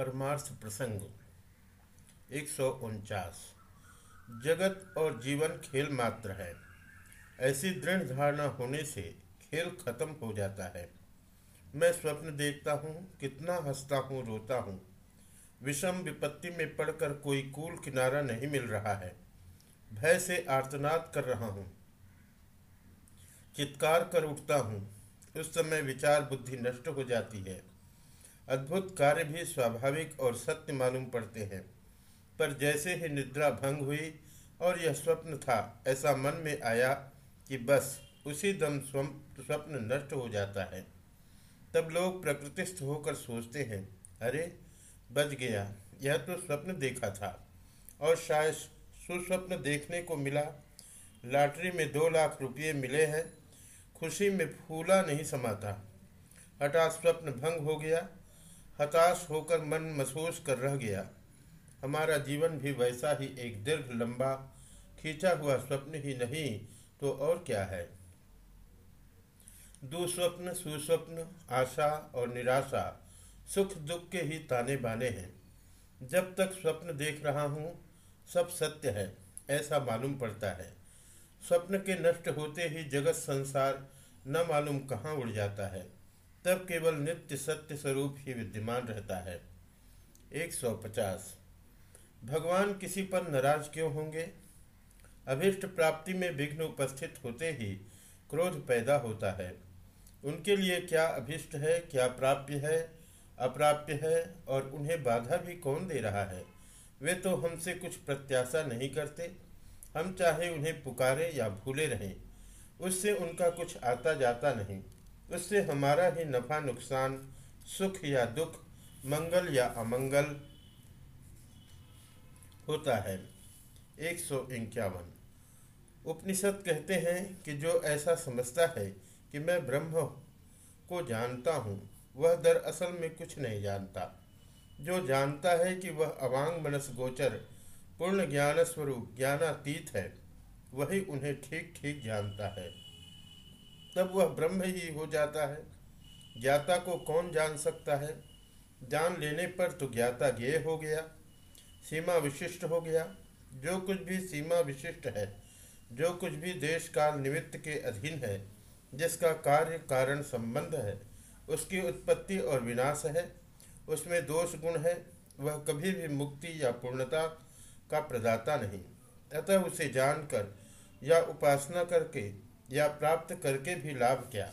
परमार्थ प्रसंग। एक सौ उनचास। जगत और जीवन खेल मात्र है। ऐसी दृढ़ धारणा होने से खेल खत्म हो जाता है। मैं स्वप्न देखता हूँ, कितना हंसता हूँ, रोता हूँ। विषम विपत्ति में पड़कर कोई कूल किनारा नहीं मिल रहा है। भय से आर्तनाद कर रहा हूँ। चित्कार कर उठता हूँ। उस समय विचार बुद्धि नष्ट हो जाती है। अद्भुत कार्य भी स्वाभाविक और सत्य मालूम पड़ते हैं। पर जैसे ही निद्रा भंग हुई और यह स्वप्न था, ऐसा मन में आया कि बस उसी दम स्वप्न नष्ट हो जाता है। तब लोग प्रकृतिस्थ होकर सोचते हैं, अरे बच गया। यह तो स्वप्न देखा था। और शायद सुस्वप्न देखने को मिला, लॉटरी में दो लाख रुपये मिले हैं, खुशी में फूला नहीं समाता। हठात स्वप्न भंग हो गया हताश होकर मन महसूस कर रह गया। हमारा जीवन भी वैसा ही एक दीर्घ लंबा, खींचा हुआ स्वप्न ही नहीं तो और क्या है? दुस्वप्न, सुस्वप्न, आशा और निराशा सुख दुख के ही ताने बाने हैं। जब तक स्वप्न देख रहा हूँ, सब सत्य है, ऐसा मालूम पड़ता है। स्वप्न के नष्ट होते ही जगत संसार न मालूम कहाँ उड़ जाता है। तब केवल नित्य सत्य स्वरूप ही विद्यमान रहता है। 150 भगवान किसी पर नाराज़ क्यों होंगे? अभिष्ट प्राप्ति में विघ्न उपस्थित होते ही क्रोध पैदा होता है। उनके लिए क्या अभिष्ट है, क्या प्राप्य है, अप्राप्य है, और उन्हें बाधा भी कौन दे रहा है? वे तो हमसे कुछ प्रत्याशा नहीं करते। हम चाहे उन्हें पुकारे या भूले रहें, उससे उनका कुछ आता जाता नहीं। उससे हमारा ही नफा, नुकसान, सुख या दुख, मंगल या अमंगल होता है। एक सौ इक्यावन। उपनिषद कहते हैं कि जो ऐसा समझता है कि मैं ब्रह्म को जानता हूँ, वह दरअसल में कुछ नहीं जानता। जो जानता है कि वह अवांग मनस गोचर, पूर्ण ज्ञान स्वरूप, ज्ञानातीत है, वही उन्हें ठीक ठीक जानता है। तब वह ब्रह्म ही हो जाता है। ज्ञाता को कौन जान सकता है? जान लेने पर तो ज्ञाता ज्ञेय हो गया, सीमा विशिष्ट हो गया। जो कुछ भी सीमा विशिष्ट है, जो कुछ भी देश काल निमित्त के अधीन है, जिसका कार्य कारण संबंध है, उसकी उत्पत्ति और विनाश है, उसमें दोष गुण है, वह कभी भी मुक्ति या पूर्णता का प्रदाता नहीं। अतः उसे जानकर या उपासना करके या प्राप्त करके भी लाभ क्या?